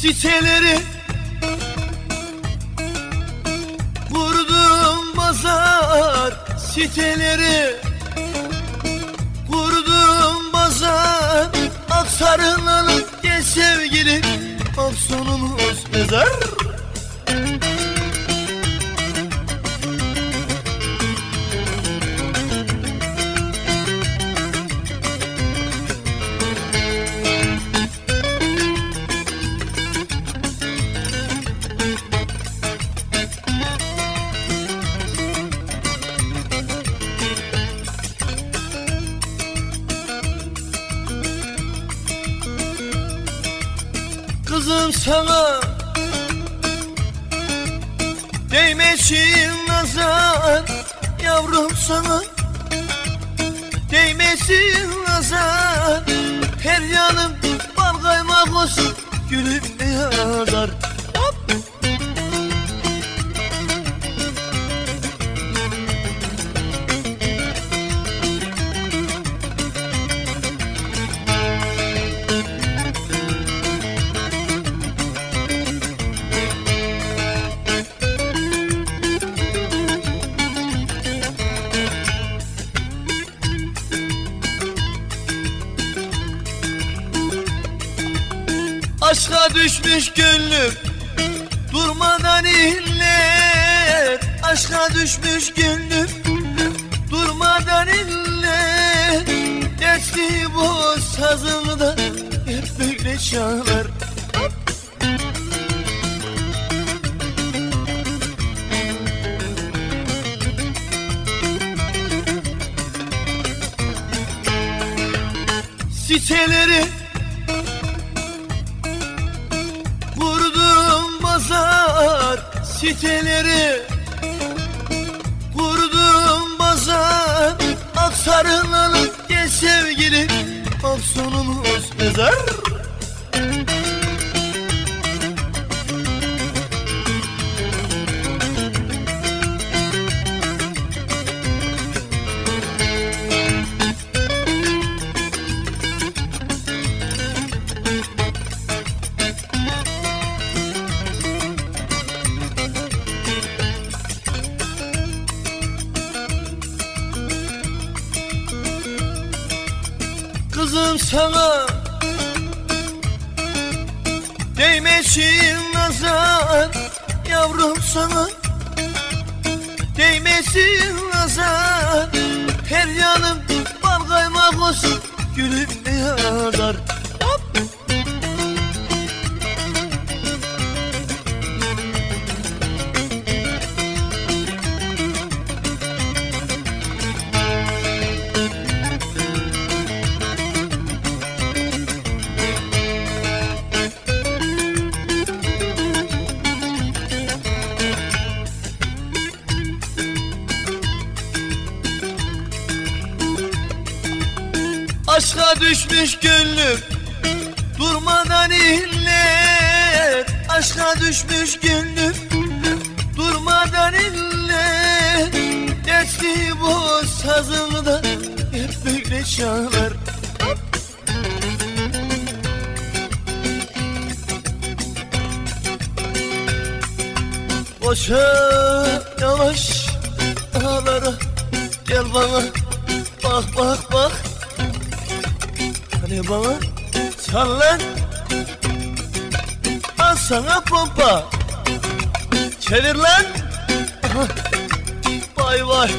siteleri Kurdum pazar siteleri Kurdum pazar Aksarılalım gel sevgili Aksonumuz mezar Kızım sana. Değmesin nazar Yavrum sana. Değmesin nazar. Her yanım bal kaymak olsun Gülüm yazar Aşka düşmüş gönlüm Durmadan iller Aşka düşmüş gönlüm Durmadan iller Dertli bu sazımda Hep böyle çalar Siteleri pazar siteleri Kurdum pazar Aksarılalım gel sevgili Aksonumuz mezar Kızım sana Değmesin nazar Yavrum sana. Değmesin nazar Her yanım bal kaymak olsun Gülüm ne yazar Aşka düşmüş gönlüm Durmadan iller. Aşka düşmüş gönlüm Durmadan iller. Dertli bu sazımda Hep böyle çalar Boşa yavaş ağlara Gel bana. Bak bak bak Hani bana? Çal lan. Al sana pompa. Çevir lan. Vay vay